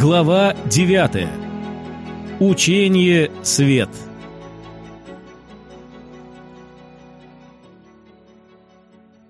Глава 9. Учение свет.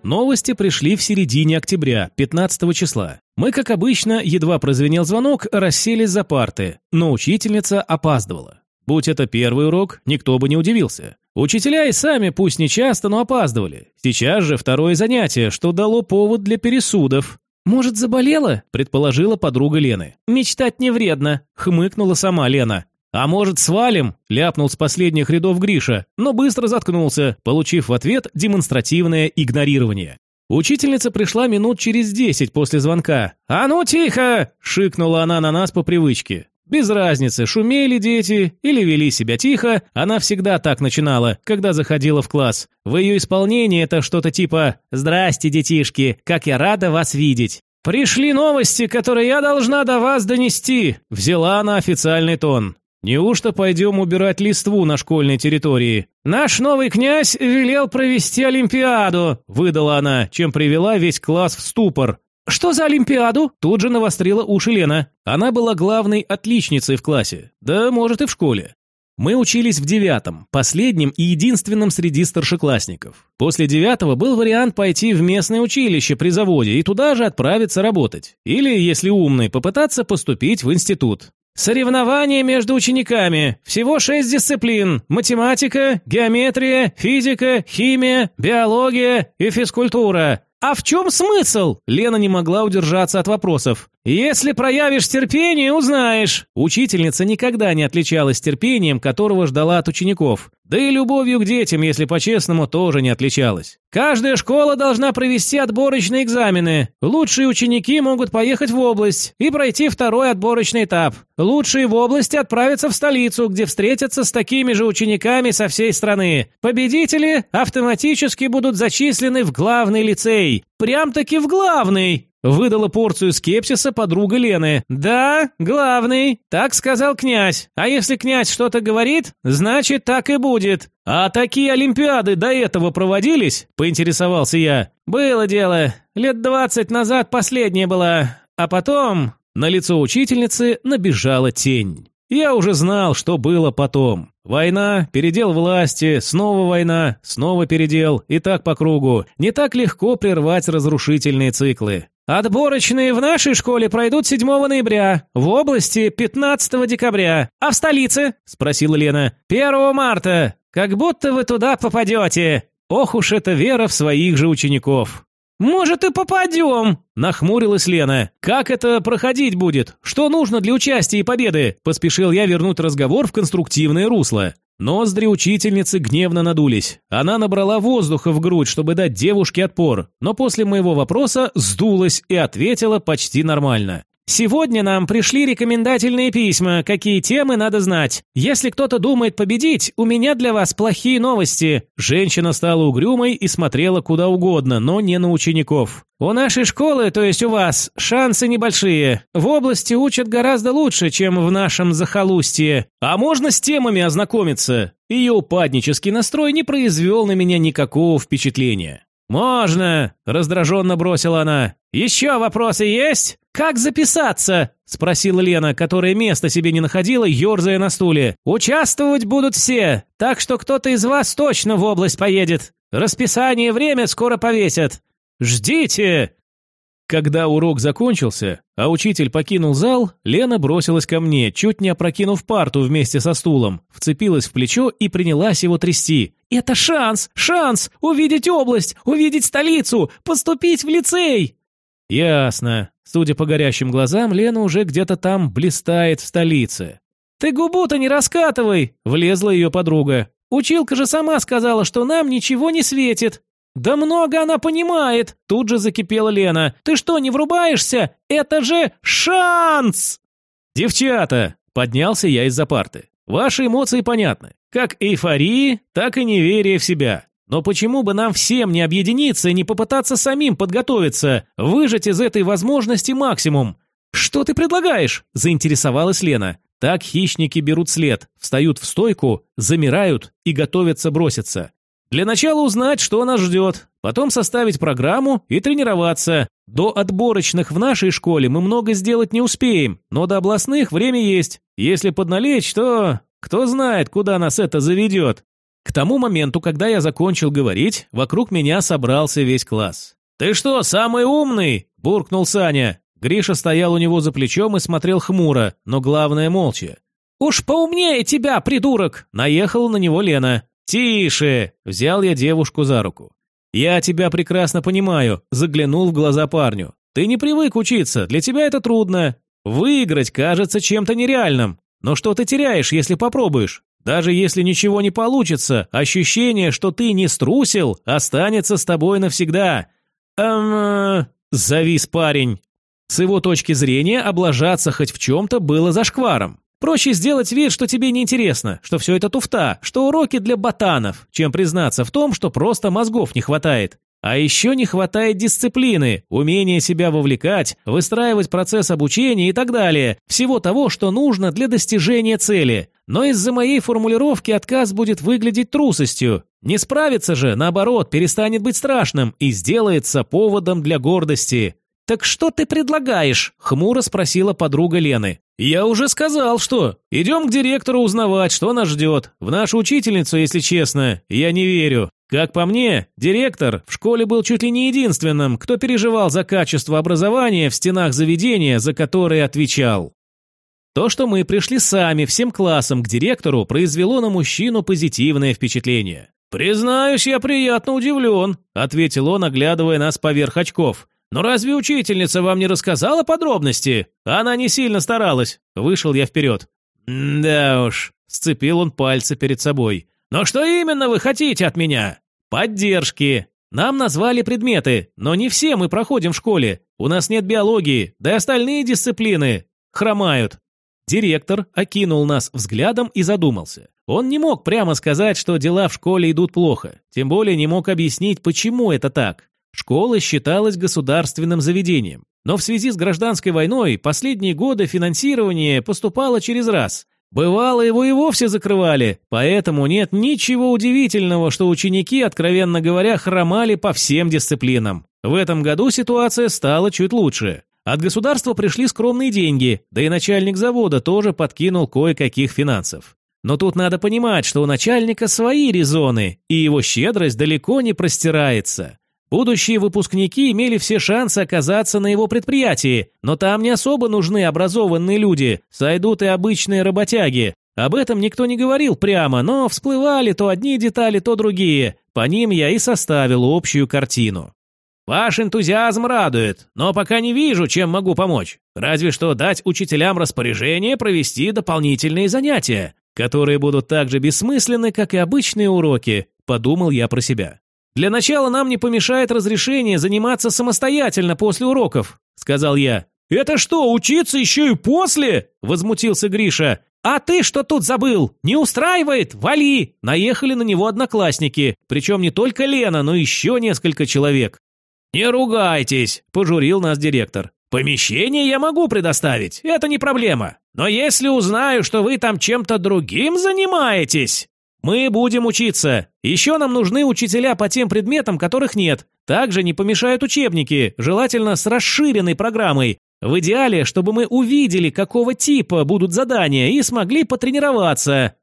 Новости пришли в середине октября, 15 числа. Мы, как обычно, едва прозвенел звонок, расселись за парты, но учительница опаздывала. Будь это первый урок, никто бы не удивился. Учителя и сами, пусть не часто, но опаздывали. Сейчас же второе занятие, что дало повод для пересудов. «Может, заболела?» – предположила подруга Лены. «Мечтать не вредно», – хмыкнула сама Лена. «А может, свалим?» – ляпнул с последних рядов Гриша, но быстро заткнулся, получив в ответ демонстративное игнорирование. Учительница пришла минут через десять после звонка. «А ну тихо!» – шикнула она на нас по привычке. Без разницы, шумели дети или вели себя тихо, она всегда так начинала, когда заходила в класс. В ее исполнении это что-то типа «Здрасте, детишки, как я рада вас видеть». «Пришли новости, которые я должна до вас донести», – взяла она официальный тон. «Неужто пойдем убирать листву на школьной территории?» «Наш новый князь велел провести Олимпиаду», – выдала она, чем привела весь класс в ступор. «Что за Олимпиаду?» Тут же навострила уши Лена. Она была главной отличницей в классе. Да, может, и в школе. Мы учились в девятом, последнем и единственном среди старшеклассников. После девятого был вариант пойти в местное училище при заводе и туда же отправиться работать. Или, если умный, попытаться поступить в институт. Соревнования между учениками. Всего шесть дисциплин. Математика, геометрия, физика, химия, биология и физкультура. «А в чем смысл?» Лена не могла удержаться от вопросов. «Если проявишь терпение, узнаешь». Учительница никогда не отличалась терпением, которого ждала от учеников. Да и любовью к детям, если по-честному, тоже не отличалась. Каждая школа должна провести отборочные экзамены. Лучшие ученики могут поехать в область и пройти второй отборочный этап. Лучшие в области отправятся в столицу, где встретятся с такими же учениками со всей страны. Победители автоматически будут зачислены в главный лицей. Прям-таки в главный. Выдала порцию скепсиса подруга Лены. «Да, главный, так сказал князь. А если князь что-то говорит, значит так и будет. А такие олимпиады до этого проводились?» – поинтересовался я. «Было дело. Лет двадцать назад последняя была. А потом...» На лицо учительницы набежала тень. Я уже знал, что было потом. Война, передел власти, снова война, снова передел, и так по кругу. Не так легко прервать разрушительные циклы. Отборочные в нашей школе пройдут 7 ноября, в области 15 декабря. А в столице? Спросила Лена. 1 марта. Как будто вы туда попадете. Ох уж эта вера в своих же учеников. «Может, и попадем!» – нахмурилась Лена. «Как это проходить будет? Что нужно для участия и победы?» Поспешил я вернуть разговор в конструктивное русло. Ноздри учительницы гневно надулись. Она набрала воздуха в грудь, чтобы дать девушке отпор, но после моего вопроса сдулась и ответила почти нормально. Сегодня нам пришли рекомендательные письма, какие темы надо знать. Если кто-то думает победить, у меня для вас плохие новости. Женщина стала угрюмой и смотрела куда угодно, но не на учеников. У нашей школы, то есть у вас, шансы небольшие. В области учат гораздо лучше, чем в нашем захолустье. А можно с темами ознакомиться? Ее упаднический настрой не произвел на меня никакого впечатления. «Можно!» – раздраженно бросила она. «Еще вопросы есть?» «Как записаться?» – спросила Лена, которая места себе не находила, ерзая на стуле. «Участвовать будут все, так что кто-то из вас точно в область поедет. Расписание и время скоро повесят. Ждите!» Когда урок закончился, а учитель покинул зал, Лена бросилась ко мне, чуть не опрокинув парту вместе со стулом, вцепилась в плечо и принялась его трясти. «Это шанс! Шанс! Увидеть область! Увидеть столицу! Поступить в лицей!» «Ясно. Судя по горящим глазам, Лена уже где-то там блистает в столице». «Ты губу-то не раскатывай!» – влезла ее подруга. «Училка же сама сказала, что нам ничего не светит!» «Да много она понимает!» – тут же закипела Лена. «Ты что, не врубаешься? Это же шанс!» «Девчата!» – поднялся я из-за парты. «Ваши эмоции понятны. Как эйфории, так и неверие в себя. Но почему бы нам всем не объединиться и не попытаться самим подготовиться, выжать из этой возможности максимум? Что ты предлагаешь? заинтересовалась Лена. Так хищники берут след, встают в стойку, замирают и готовятся броситься. Для начала узнать, что нас ждет, потом составить программу и тренироваться. До отборочных в нашей школе мы много сделать не успеем, но до областных время есть. Если подналечь, то... Кто знает, куда нас это заведет. К тому моменту, когда я закончил говорить, вокруг меня собрался весь класс. «Ты что, самый умный?» – буркнул Саня. Гриша стоял у него за плечом и смотрел хмуро, но главное молча. «Уж поумнее тебя, придурок!» – наехала на него Лена. «Тише!» – взял я девушку за руку. «Я тебя прекрасно понимаю», – заглянул в глаза парню. «Ты не привык учиться, для тебя это трудно. Выиграть кажется чем-то нереальным. Но что ты теряешь, если попробуешь? Даже если ничего не получится, ощущение, что ты не струсил, останется с тобой навсегда». «Эм...» – завис парень. С его точки зрения, облажаться хоть в чем-то было зашкваром. Проще сделать вид, что тебе неинтересно, что все это туфта, что уроки для ботанов, чем признаться в том, что просто мозгов не хватает. А еще не хватает дисциплины, умения себя вовлекать, выстраивать процесс обучения и так далее, всего того, что нужно для достижения цели. Но из-за моей формулировки отказ будет выглядеть трусостью. Не справиться же, наоборот, перестанет быть страшным и сделается поводом для гордости. «Так что ты предлагаешь?» – хмуро спросила подруга Лены. «Я уже сказал, что. Идем к директору узнавать, что нас ждет. В нашу учительницу, если честно, я не верю. Как по мне, директор в школе был чуть ли не единственным, кто переживал за качество образования в стенах заведения, за которое отвечал. То, что мы пришли сами всем классом к директору, произвело на мужчину позитивное впечатление. «Признаюсь, я приятно удивлен», – ответил он, оглядывая нас поверх очков. «Но разве учительница вам не рассказала подробности? Она не сильно старалась». Вышел я вперед. «Да уж», — сцепил он пальцы перед собой. «Но что именно вы хотите от меня?» «Поддержки. Нам назвали предметы, но не все мы проходим в школе. У нас нет биологии, да и остальные дисциплины хромают». Директор окинул нас взглядом и задумался. Он не мог прямо сказать, что дела в школе идут плохо, тем более не мог объяснить, почему это так. Школа считалась государственным заведением. Но в связи с гражданской войной последние годы финансирование поступало через раз. Бывало, его и вовсе закрывали, поэтому нет ничего удивительного, что ученики, откровенно говоря, хромали по всем дисциплинам. В этом году ситуация стала чуть лучше. От государства пришли скромные деньги, да и начальник завода тоже подкинул кое-каких финансов. Но тут надо понимать, что у начальника свои резоны, и его щедрость далеко не простирается. Будущие выпускники имели все шансы оказаться на его предприятии, но там не особо нужны образованные люди, сойдут и обычные работяги. Об этом никто не говорил прямо, но всплывали то одни детали, то другие. По ним я и составил общую картину. Ваш энтузиазм радует, но пока не вижу, чем могу помочь. Разве что дать учителям распоряжение провести дополнительные занятия, которые будут так же бессмысленны, как и обычные уроки, подумал я про себя. «Для начала нам не помешает разрешение заниматься самостоятельно после уроков», — сказал я. «Это что, учиться еще и после?» — возмутился Гриша. «А ты что тут забыл? Не устраивает? Вали!» Наехали на него одноклассники, причем не только Лена, но еще несколько человек. «Не ругайтесь», – пожурил нас директор. «Помещение я могу предоставить, это не проблема. Но если узнаю, что вы там чем-то другим занимаетесь...» Мы будем учиться. Еще нам нужны учителя по тем предметам, которых нет. Также не помешают учебники, желательно с расширенной программой. В идеале, чтобы мы увидели, какого типа будут задания и смогли потренироваться.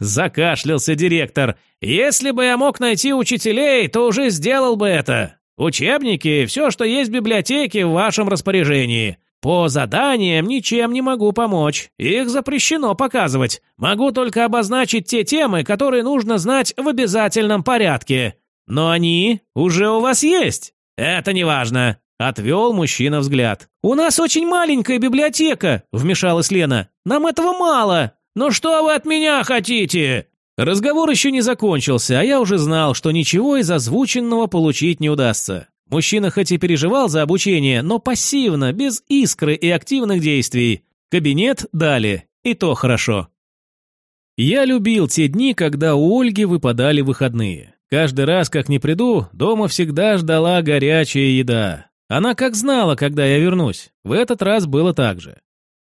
Закашлялся директор. «Если бы я мог найти учителей, то уже сделал бы это. Учебники – все, что есть в библиотеке в вашем распоряжении. По заданиям ничем не могу помочь. Их запрещено показывать. Могу только обозначить те темы, которые нужно знать в обязательном порядке. Но они уже у вас есть. Это не важно. Отвел мужчина взгляд. «У нас очень маленькая библиотека», – вмешалась Лена. «Нам этого мало. Ну что вы от меня хотите?» Разговор еще не закончился, а я уже знал, что ничего из озвученного получить не удастся. Мужчина хоть и переживал за обучение, но пассивно, без искры и активных действий. Кабинет дали, и то хорошо. Я любил те дни, когда у Ольги выпадали выходные. Каждый раз, как не приду, дома всегда ждала горячая еда. Она как знала, когда я вернусь. В этот раз было так же.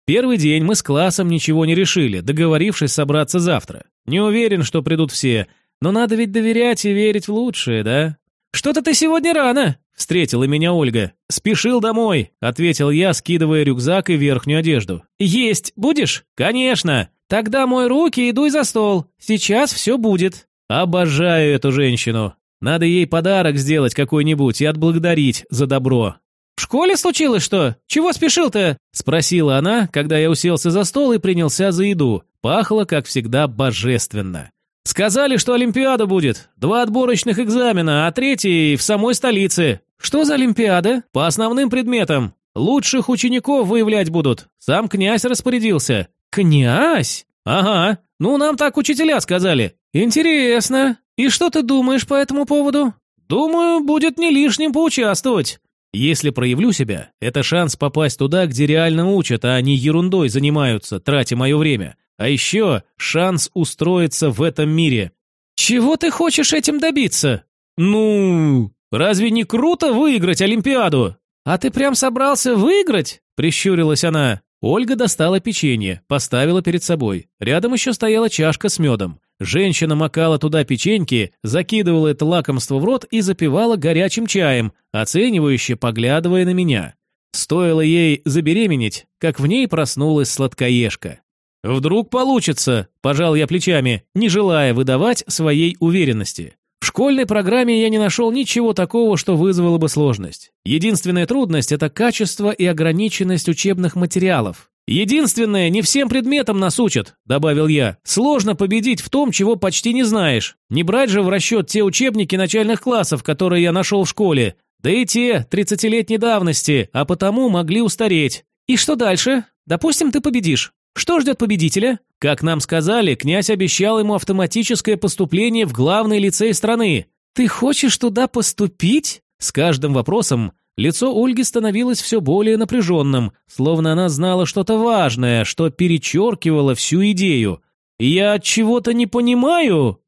Первый день мы с классом ничего не решили, договорившись собраться завтра. Не уверен, что придут все, но надо ведь доверять и верить в лучшее, да? «Что-то ты сегодня рано!» встретила меня Ольга. «Спешил домой», — ответил я, скидывая рюкзак и верхнюю одежду. «Есть будешь?» «Конечно!» «Тогда мой руки и дуй за стол. Сейчас все будет». Обожаю эту женщину. Надо ей подарок сделать какой-нибудь и отблагодарить за добро. «В школе случилось что? Чего спешил-то?» – спросила она, когда я уселся за стол и принялся за еду. Пахло, как всегда, божественно. «Сказали, что Олимпиада будет. Два отборочных экзамена, а третий в самой столице. Что за Олимпиада? По основным предметам. Лучших учеников выявлять будут. Сам князь распорядился». «Князь? Ага. Ну, нам так учителя сказали. Интересно. И что ты думаешь по этому поводу? Думаю, будет не лишним поучаствовать. Если проявлю себя, это шанс попасть туда, где реально учат, а не ерундой занимаются, тратя мое время. А еще шанс устроиться в этом мире. Чего ты хочешь этим добиться? Ну, разве не круто выиграть Олимпиаду? А ты прям собрался выиграть? Прищурилась она. Ольга достала печенье, поставила перед собой. Рядом еще стояла чашка с медом. Женщина макала туда печеньки, закидывала это лакомство в рот и запивала горячим чаем, оценивающе поглядывая на меня. Стоило ей забеременеть, как в ней проснулась сладкоежка. «Вдруг получится», – пожал я плечами, не желая выдавать своей уверенности. В школьной программе я не нашел ничего такого, что вызвало бы сложность. Единственная трудность – это качество и ограниченность учебных материалов. «Единственное, не всем предметам нас учат», – добавил я. «Сложно победить в том, чего почти не знаешь. Не брать же в расчет те учебники начальных классов, которые я нашел в школе. Да и те 30-летней давности, а потому могли устареть. И что дальше? Допустим, ты победишь. Что ждет победителя? Как нам сказали, князь обещал ему автоматическое поступление в главный лицей страны. Ты хочешь туда поступить? С каждым вопросом лицо Ольги становилось все более напряженным, словно она знала что-то важное, что перечеркивало всю идею. Я от чего-то не понимаю.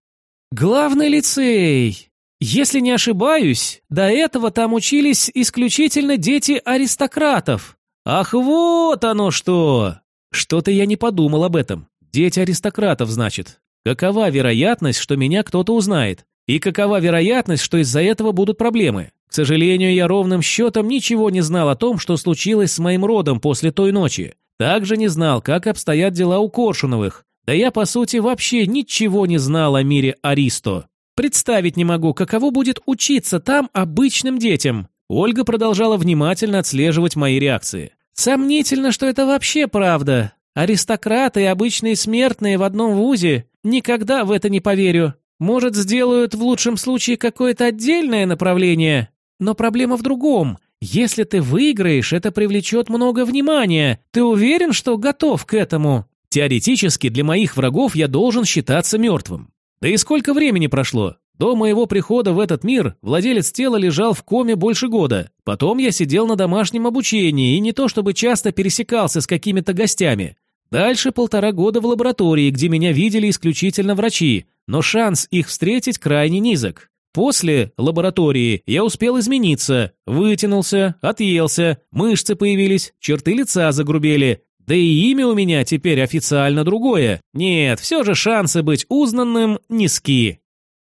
Главный лицей. Если не ошибаюсь, до этого там учились исключительно дети аристократов. Ах, вот оно что! Что-то я не подумал об этом. Дети аристократов, значит. Какова вероятность, что меня кто-то узнает? И какова вероятность, что из-за этого будут проблемы? К сожалению, я ровным счетом ничего не знал о том, что случилось с моим родом после той ночи. Также не знал, как обстоят дела у Коршуновых. Да я, по сути, вообще ничего не знал о мире Аристо. Представить не могу, каково будет учиться там обычным детям. Ольга продолжала внимательно отслеживать мои реакции. Сомнительно, что это вообще правда. Аристократы и обычные смертные в одном вузе. Никогда в это не поверю. Может, сделают в лучшем случае какое-то отдельное направление. Но проблема в другом. Если ты выиграешь, это привлечет много внимания. Ты уверен, что готов к этому? Теоретически, для моих врагов я должен считаться мертвым. Да и сколько времени прошло? До моего прихода в этот мир владелец тела лежал в коме больше года. Потом я сидел на домашнем обучении и не то чтобы часто пересекался с какими-то гостями. Дальше полтора года в лаборатории, где меня видели исключительно врачи, но шанс их встретить крайне низок. После лаборатории я успел измениться, вытянулся, отъелся, мышцы появились, черты лица загрубели, да и имя у меня теперь официально другое. Нет, все же шансы быть узнанным низки.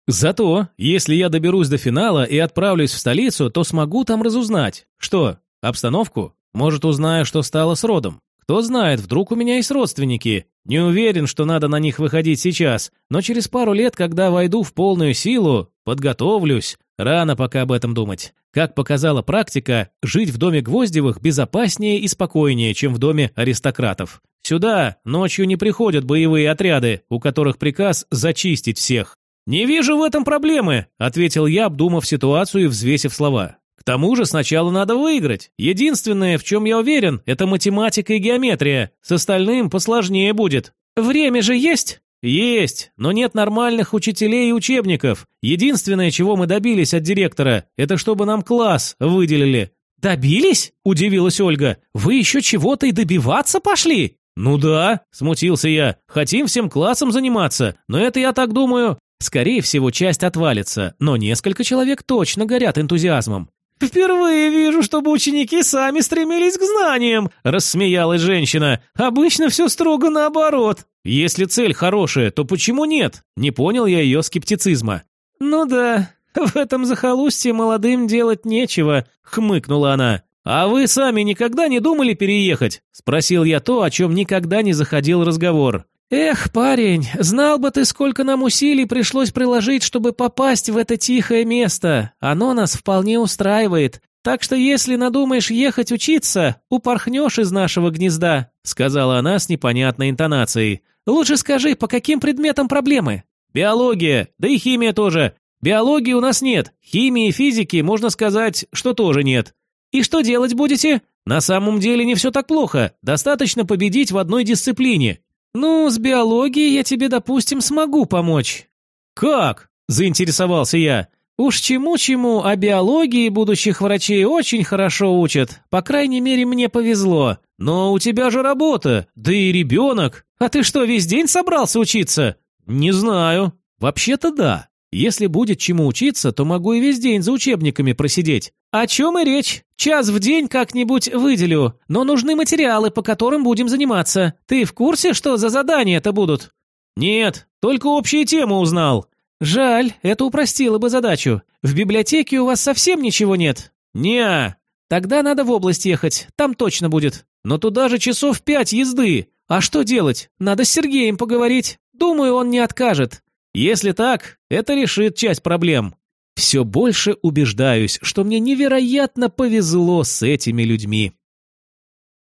Зато, если я доберусь до финала и отправлюсь в столицу, то смогу там разузнать. Что, обстановку? Может, узнаю, что стало с родом. Кто знает, вдруг у меня есть родственники. Не уверен, что надо на них выходить сейчас, но через пару лет, когда войду в полную силу, подготовлюсь. Рано пока об этом думать. Как показала практика, жить в доме Гвоздевых безопаснее и спокойнее, чем в доме аристократов. Сюда ночью не приходят боевые отряды, у которых приказ зачистить всех. «Не вижу в этом проблемы», — ответил я, обдумав ситуацию и взвесив слова. «К тому же сначала надо выиграть. Единственное, в чем я уверен, это математика и геометрия. С остальным посложнее будет». «Время же есть?» «Есть, но нет нормальных учителей и учебников. Единственное, чего мы добились от директора, это чтобы нам класс выделили». «Добились?» – удивилась Ольга. «Вы еще чего-то и добиваться пошли?» «Ну да», – смутился я. «Хотим всем классом заниматься, но это, я так думаю, Скорее всего, часть отвалится, но несколько человек точно горят энтузиазмом. «Впервые вижу, чтобы ученики сами стремились к знаниям», – рассмеялась женщина. «Обычно все строго наоборот». «Если цель хорошая, то почему нет?» Не понял я ее скептицизма. «Ну да, В этом захолустье молодым делать нечего, хмыкнула она. А вы сами никогда не думали переехать? Спросил я то, о чем никогда не заходил разговор. «Эх, парень, знал бы ты, сколько нам усилий пришлось приложить, чтобы попасть в это тихое место. Оно нас вполне устраивает. Так что если надумаешь ехать учиться, упорхнешь из нашего гнезда», сказала она с непонятной интонацией. «Лучше скажи, по каким предметам проблемы?» «Биология, да и химия тоже. Биологии у нас нет, химии и физики, можно сказать, что тоже нет. И что делать будете? На самом деле не все так плохо, достаточно победить в одной дисциплине, «Ну, с биологией я тебе, допустим, смогу помочь». «Как?» – заинтересовался я. «Уж чему-чему, а биологии будущих врачей очень хорошо учат. По крайней мере, мне повезло. Но у тебя же работа, да и ребенок. А ты что, весь день собрался учиться?» «Не знаю. Вообще-то да. Если будет чему учиться, то могу и весь день за учебниками просидеть. О чем и речь. Час в день как-нибудь выделю, но нужны материалы, по которым будем заниматься. Ты в курсе, что за задания-то будут? Нет, только общие темы узнал. Жаль, это упростило бы задачу. В библиотеке у вас совсем ничего нет? Не. Тогда надо в область ехать, там точно будет. Но туда же часов пять езды. А что делать? Надо с Сергеем поговорить. Думаю, он не откажет. Если так, это решит часть проблем. Все больше убеждаюсь, что мне невероятно повезло с этими людьми.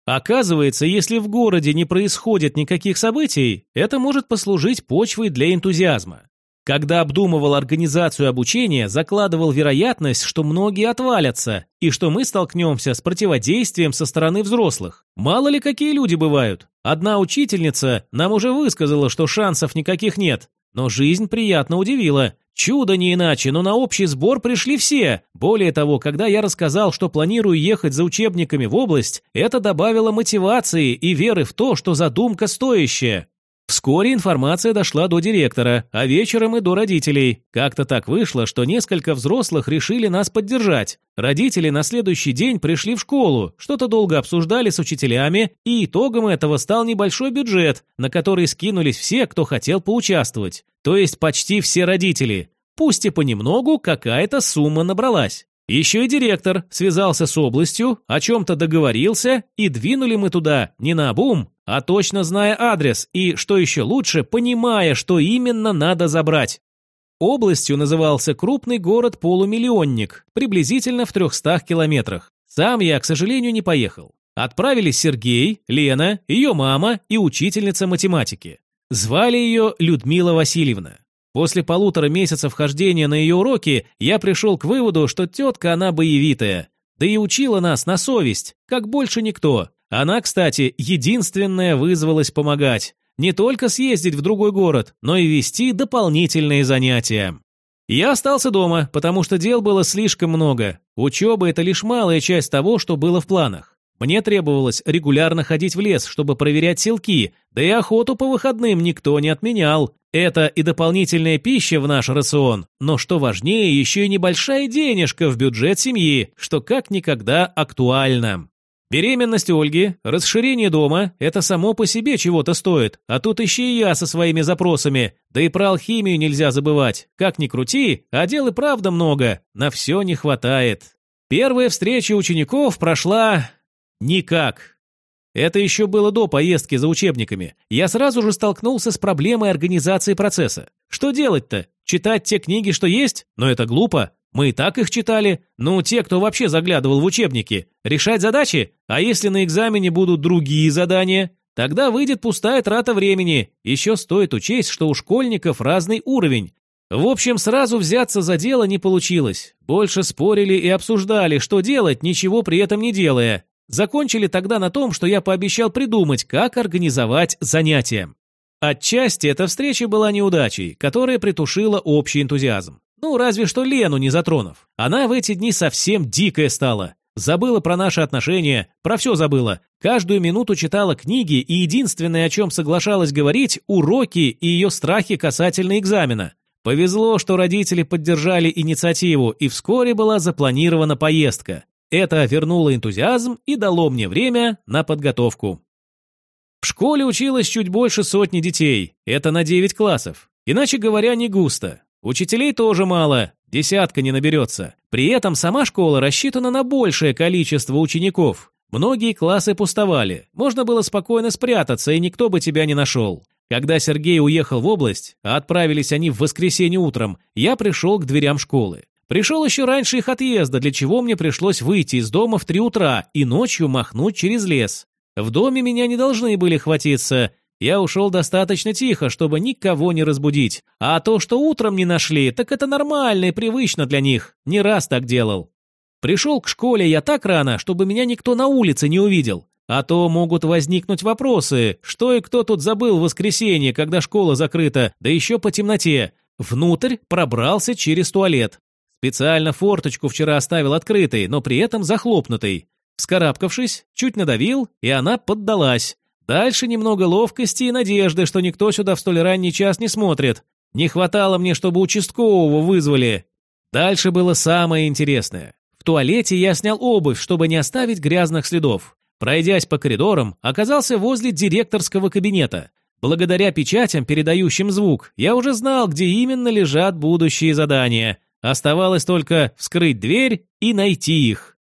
Оказывается, если в городе не происходит никаких событий, это может послужить почвой для энтузиазма. Когда обдумывал организацию обучения, закладывал вероятность, что многие отвалятся, и что мы столкнемся с противодействием со стороны взрослых. Мало ли какие люди бывают. Одна учительница нам уже высказала, что шансов никаких нет, но жизнь приятно удивила. Чудо не иначе, но на общий сбор пришли все. Более того, когда я рассказал, что планирую ехать за учебниками в область, это добавило мотивации и веры в то, что задумка стоящая. Вскоре информация дошла до директора, а вечером и до родителей. Как-то так вышло, что несколько взрослых решили нас поддержать. Родители на следующий день пришли в школу, что-то долго обсуждали с учителями, и итогом этого стал небольшой бюджет, на который скинулись все, кто хотел поучаствовать. То есть почти все родители. Пусть и понемногу какая-то сумма набралась. Еще и директор связался с областью, о чем-то договорился, и двинули мы туда не на бум, а точно зная адрес и, что еще лучше, понимая, что именно надо забрать. Областью назывался крупный город-полумиллионник, приблизительно в 300 километрах. Сам я, к сожалению, не поехал. Отправились Сергей, Лена, ее мама и учительница математики. Звали ее Людмила Васильевна. После полутора месяцев хождения на ее уроки я пришел к выводу, что тетка она боевитая. Да и учила нас на совесть, как больше никто. Она, кстати, единственная вызвалась помогать. Не только съездить в другой город, но и вести дополнительные занятия. Я остался дома, потому что дел было слишком много. Учеба – это лишь малая часть того, что было в планах. Мне требовалось регулярно ходить в лес, чтобы проверять селки, да и охоту по выходным никто не отменял. Это и дополнительная пища в наш рацион, но что важнее, еще и небольшая денежка в бюджет семьи, что как никогда актуально. Беременность Ольги, расширение дома – это само по себе чего-то стоит, а тут еще и я со своими запросами, да и про алхимию нельзя забывать. Как ни крути, а дел и правда много, на все не хватает. Первая встреча учеников прошла... никак. Это еще было до поездки за учебниками. Я сразу же столкнулся с проблемой организации процесса. Что делать-то? Читать те книги, что есть? Но это глупо. Мы и так их читали. Ну, те, кто вообще заглядывал в учебники. Решать задачи? А если на экзамене будут другие задания? Тогда выйдет пустая трата времени. Еще стоит учесть, что у школьников разный уровень. В общем, сразу взяться за дело не получилось. Больше спорили и обсуждали, что делать, ничего при этом не делая. Закончили тогда на том, что я пообещал придумать, как организовать занятия. Отчасти эта встреча была неудачей, которая притушила общий энтузиазм. Ну, разве что Лену не затронув. Она в эти дни совсем дикая стала. Забыла про наши отношения, про все забыла. Каждую минуту читала книги, и единственное, о чем соглашалась говорить, уроки и ее страхи касательно экзамена. Повезло, что родители поддержали инициативу, и вскоре была запланирована поездка. Это вернуло энтузиазм и дало мне время на подготовку. В школе училось чуть больше сотни детей, это на 9 классов. Иначе говоря, не густо. Учителей тоже мало, десятка не наберется. При этом сама школа рассчитана на большее количество учеников. Многие классы пустовали, можно было спокойно спрятаться, и никто бы тебя не нашел. Когда Сергей уехал в область, а отправились они в воскресенье утром, я пришел к дверям школы. Пришел еще раньше их отъезда, для чего мне пришлось выйти из дома в три утра и ночью махнуть через лес. В доме меня не должны были хватиться. Я ушел достаточно тихо, чтобы никого не разбудить. А то, что утром не нашли, так это нормально и привычно для них. Не раз так делал. Пришел к школе я так рано, чтобы меня никто на улице не увидел. А то могут возникнуть вопросы, что и кто тут забыл в воскресенье, когда школа закрыта, да еще по темноте. Внутрь пробрался через туалет. Специально форточку вчера оставил открытой, но при этом захлопнутой. Вскарабкавшись, чуть надавил, и она поддалась. Дальше немного ловкости и надежды, что никто сюда в столь ранний час не смотрит. Не хватало мне, чтобы участкового вызвали. Дальше было самое интересное. В туалете я снял обувь, чтобы не оставить грязных следов. Пройдясь по коридорам, оказался возле директорского кабинета. Благодаря печатям, передающим звук, я уже знал, где именно лежат будущие задания – Оставалось только вскрыть дверь и найти их.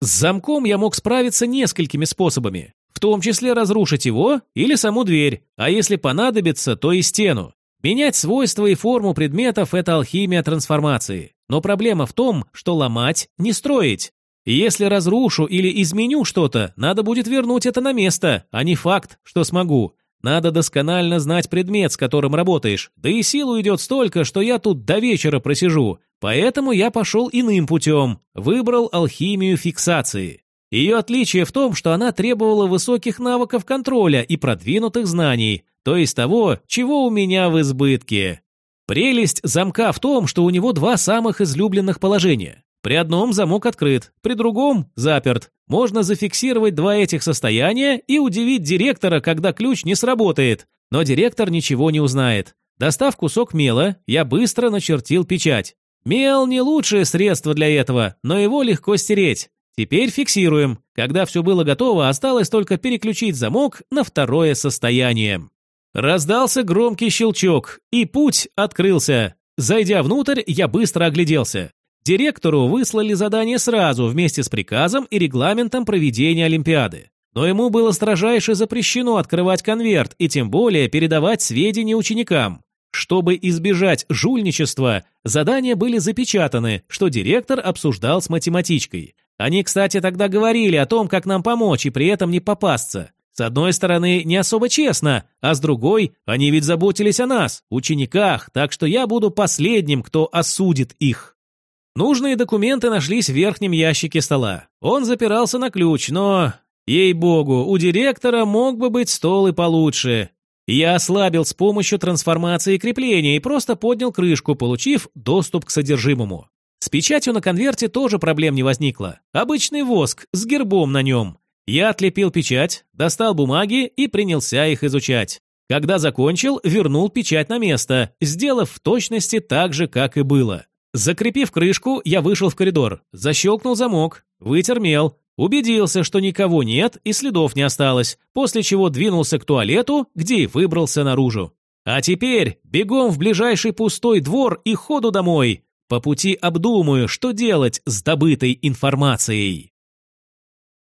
С замком я мог справиться несколькими способами, в том числе разрушить его или саму дверь, а если понадобится, то и стену. Менять свойства и форму предметов – это алхимия трансформации. Но проблема в том, что ломать – не строить. Если разрушу или изменю что-то, надо будет вернуть это на место, а не факт, что смогу. Надо досконально знать предмет, с которым работаешь, да и сил уйдет столько, что я тут до вечера просижу. Поэтому я пошел иным путем, выбрал алхимию фиксации. Ее отличие в том, что она требовала высоких навыков контроля и продвинутых знаний, то есть того, чего у меня в избытке. Прелесть замка в том, что у него два самых излюбленных положения. При одном замок открыт, при другом заперт. Можно зафиксировать два этих состояния и удивить директора, когда ключ не сработает. Но директор ничего не узнает. Достав кусок мела, я быстро начертил печать. Мел не лучшее средство для этого, но его легко стереть. Теперь фиксируем. Когда все было готово, осталось только переключить замок на второе состояние. Раздался громкий щелчок, и путь открылся. Зайдя внутрь, я быстро огляделся. Директору выслали задание сразу вместе с приказом и регламентом проведения Олимпиады. Но ему было строжайше запрещено открывать конверт и тем более передавать сведения ученикам. Чтобы избежать жульничества, задания были запечатаны, что директор обсуждал с математичкой. Они, кстати, тогда говорили о том, как нам помочь и при этом не попасться. С одной стороны, не особо честно, а с другой, они ведь заботились о нас, учениках, так что я буду последним, кто осудит их. Нужные документы нашлись в верхнем ящике стола. Он запирался на ключ, но... Ей-богу, у директора мог бы быть стол и получше. Я ослабил с помощью трансформации крепления и просто поднял крышку, получив доступ к содержимому. С печатью на конверте тоже проблем не возникло. Обычный воск с гербом на нем. Я отлепил печать, достал бумаги и принялся их изучать. Когда закончил, вернул печать на место, сделав в точности так же, как и было. Закрепив крышку, я вышел в коридор, защелкнул замок, вытер мел, убедился, что никого нет и следов не осталось, после чего двинулся к туалету, где и выбрался наружу. А теперь бегом в ближайший пустой двор и ходу домой. По пути обдумаю, что делать с добытой информацией.